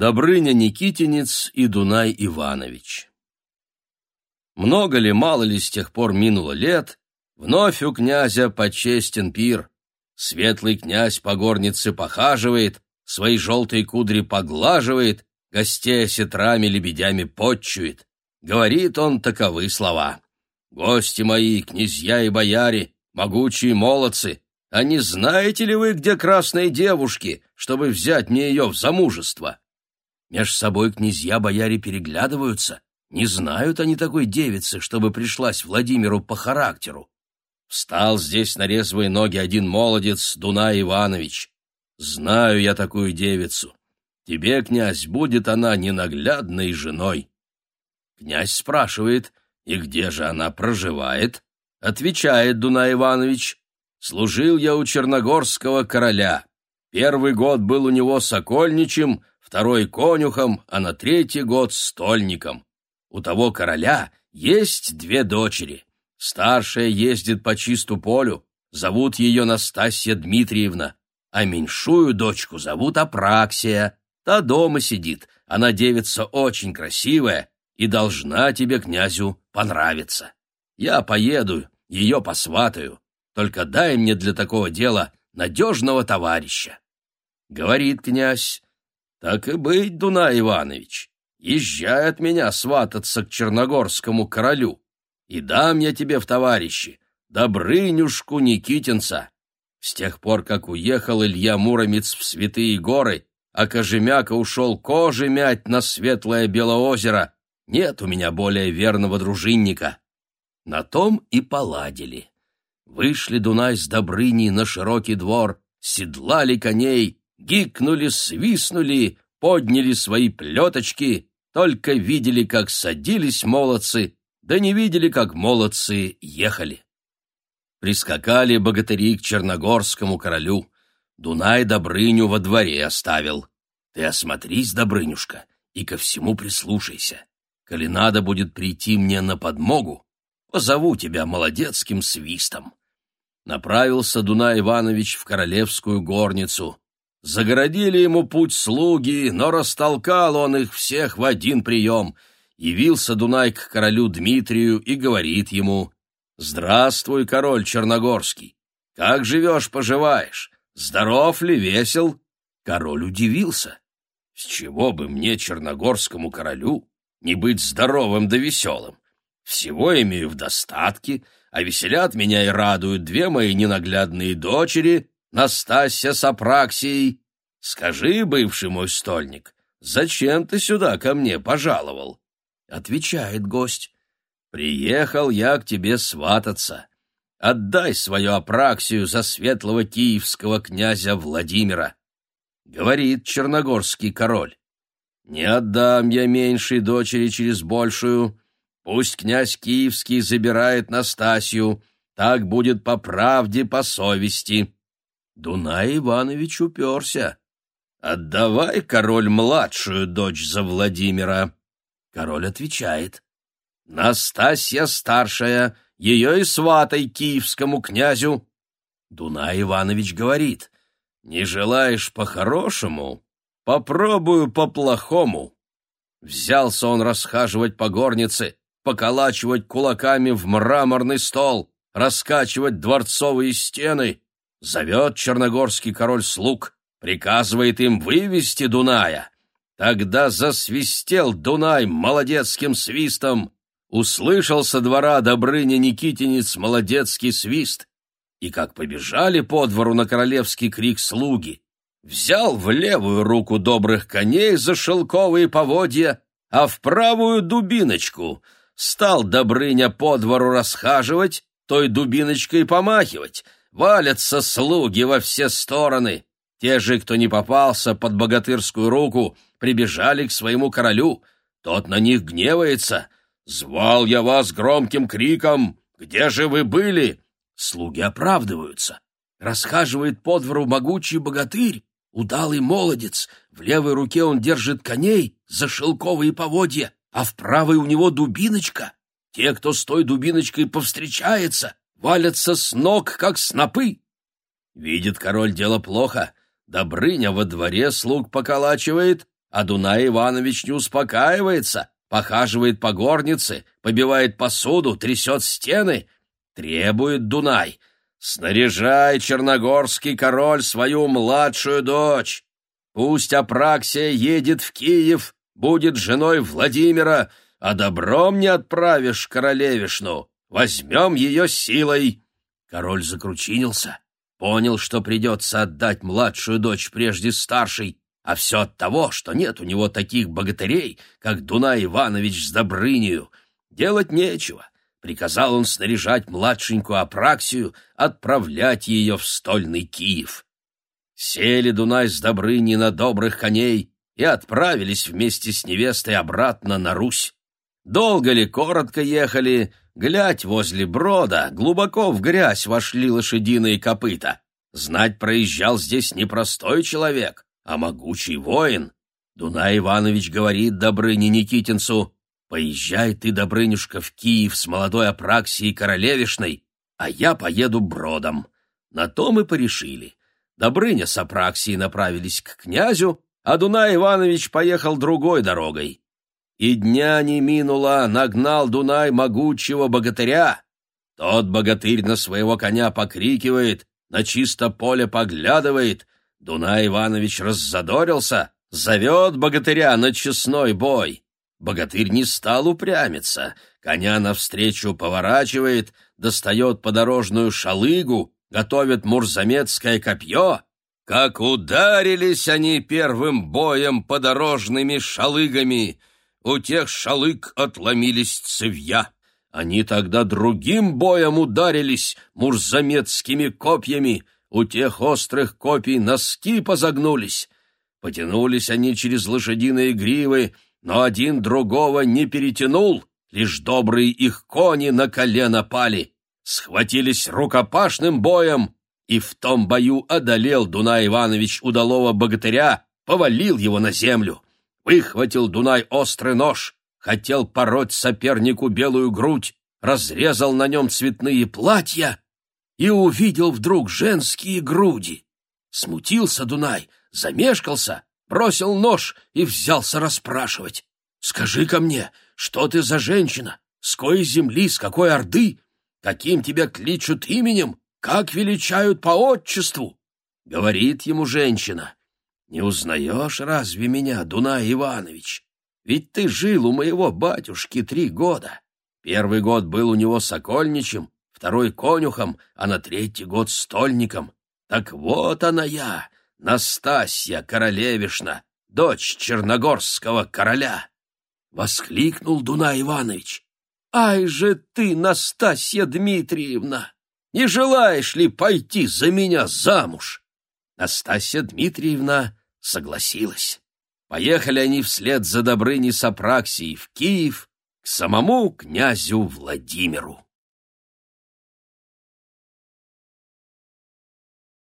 Добрыня Никитинец и Дунай Иванович. Много ли, мало ли с тех пор минуло лет, вновь у князя почестен пир. Светлый князь по горнице похаживает, свои желтые кудри поглаживает, гостей осетрами лебедями подчует. Говорит он таковы слова. «Гости мои, князья и бояре, могучие молодцы, а не знаете ли вы, где красные девушки, чтобы взять мне ее в замужество?» Меж собой князья-бояре переглядываются, не знают они такой девицы, чтобы пришлась Владимиру по характеру. Встал здесь на резвые ноги один молодец, Дунай Иванович. Знаю я такую девицу. Тебе, князь, будет она ненаглядной женой. Князь спрашивает, и где же она проживает? Отвечает Дунай Иванович, служил я у черногорского короля. Первый год был у него сокольничем, второй конюхом, а на третий год стольником. У того короля есть две дочери. Старшая ездит по чисту полю, зовут ее Настасья Дмитриевна, а меньшую дочку зовут Апраксия. Та дома сидит, она девица очень красивая и должна тебе, князю, понравиться. Я поеду, ее посватаю, только дай мне для такого дела надежного товарища. Говорит князь, так и быть, Дунай Иванович, езжай от меня свататься к черногорскому королю и дам я тебе в товарищи Добрынюшку Никитинца. С тех пор, как уехал Илья Муромец в Святые горы, а Кожемяка ушел кожи мять на светлое Белоозеро, нет у меня более верного дружинника. На том и поладили. Вышли Дунай с Добрыней на широкий двор, седлали коней, гикнули, свистнули, подняли свои плеточки, только видели, как садились молодцы, да не видели, как молодцы ехали. Прискакали богатыри к черногорскому королю. Дунай Добрыню во дворе оставил. Ты осмотрись, Добрынюшка, и ко всему прислушайся. Коли надо будет прийти мне на подмогу, позову тебя молодецким свистом. Направился Дунай Иванович в королевскую горницу. Загородили ему путь слуги, но растолкал он их всех в один прием — явился Дунай к королю Дмитрию и говорит ему, «Здравствуй, король Черногорский! Как живешь-поживаешь? Здоров ли, весел?» Король удивился. «С чего бы мне, черногорскому королю, не быть здоровым да веселым? Всего имею в достатке, а веселят меня и радуют две мои ненаглядные дочери, Настасья с Апраксией. Скажи, бывший мой стольник, зачем ты сюда ко мне пожаловал?» Отвечает гость. «Приехал я к тебе свататься. Отдай свою апраксию за светлого киевского князя Владимира». Говорит черногорский король. «Не отдам я меньшей дочери через большую. Пусть князь киевский забирает Настасью. Так будет по правде, по совести». Дунай Иванович уперся. «Отдавай, король, младшую дочь за Владимира». Король отвечает. «Настасья старшая, ее и сватай киевскому князю». Дунай Иванович говорит. «Не желаешь по-хорошему? Попробую по-плохому». Взялся он расхаживать по горнице, поколачивать кулаками в мраморный стол, раскачивать дворцовые стены. Зовет черногорский король слуг, приказывает им вывести Дуная. Тогда засвистел Дунай молодецким свистом. Услышал со двора Добрыня Никитинец молодецкий свист. И как побежали по двору на королевский крик слуги, взял в левую руку добрых коней за шелковые поводья, а в правую дубиночку. Стал Добрыня по двору расхаживать, той дубиночкой помахивать. Валятся слуги во все стороны. Те же, кто не попался под богатырскую руку — прибежали к своему королю. Тот на них гневается. «Звал я вас громким криком! Где же вы были?» Слуги оправдываются. Расхаживает по двору могучий богатырь, удалый молодец. В левой руке он держит коней за шелковые поводья, а в правой у него дубиночка. Те, кто с той дубиночкой повстречается, валятся с ног, как снопы. Видит король дело плохо. Добрыня во дворе слуг поколачивает, а Дунай Иванович не успокаивается, похаживает по горнице, побивает посуду, трясет стены. Требует Дунай. «Снаряжай, черногорский король, свою младшую дочь. Пусть Апраксия едет в Киев, будет женой Владимира, а добром не отправишь королевишну. Возьмем ее силой». Король закручинился, понял, что придется отдать младшую дочь прежде старшей, а все от того, что нет у него таких богатырей, как Дунай Иванович с Добрынею. Делать нечего. Приказал он снаряжать младшенькую Апраксию, отправлять ее в стольный Киев. Сели Дунай с Добрыней на добрых коней и отправились вместе с невестой обратно на Русь. Долго ли, коротко ехали, глядь возле брода, глубоко в грязь вошли лошадиные копыта. Знать проезжал здесь непростой человек, а могучий воин. Дунай Иванович говорит Добрыне Никитинцу, «Поезжай ты, Добрынюшка, в Киев с молодой Апраксией Королевишной, а я поеду бродом». На то мы порешили. Добрыня с Апраксией направились к князю, а Дунай Иванович поехал другой дорогой. И дня не минуло, нагнал Дунай могучего богатыря. Тот богатырь на своего коня покрикивает, на чисто поле поглядывает, Дунай Иванович раззадорился, зовет богатыря на честной бой. Богатырь не стал упрямиться, коня навстречу поворачивает, достает подорожную шалыгу, готовит мурзамецкое копье. Как ударились они первым боем подорожными шалыгами! У тех шалык отломились цевья. Они тогда другим боем ударились мурзамецкими копьями — у тех острых копий носки позагнулись. Потянулись они через лошадиные гривы, но один другого не перетянул, лишь добрые их кони на колено пали. Схватились рукопашным боем, и в том бою одолел Дунай Иванович удалого богатыря, повалил его на землю. Выхватил Дунай острый нож, хотел пороть сопернику белую грудь, разрезал на нем цветные платья и увидел вдруг женские груди. Смутился Дунай, замешкался, бросил нож и взялся расспрашивать. «Скажи-ка мне, что ты за женщина? С кой земли, с какой орды? Каким тебя кличут именем? Как величают по отчеству?» Говорит ему женщина. «Не узнаешь разве меня, Дунай Иванович? Ведь ты жил у моего батюшки три года. Первый год был у него сокольничем, второй конюхом, а на третий год стольником. Так вот она я, Настасья Королевишна, дочь черногорского короля. Воскликнул Дунай Иванович. «Ай же ты, Настасья Дмитриевна! Не желаешь ли пойти за меня замуж?» Настасья Дмитриевна согласилась. Поехали они вслед за Добрыней Сапраксией в Киев к самому князю Владимиру.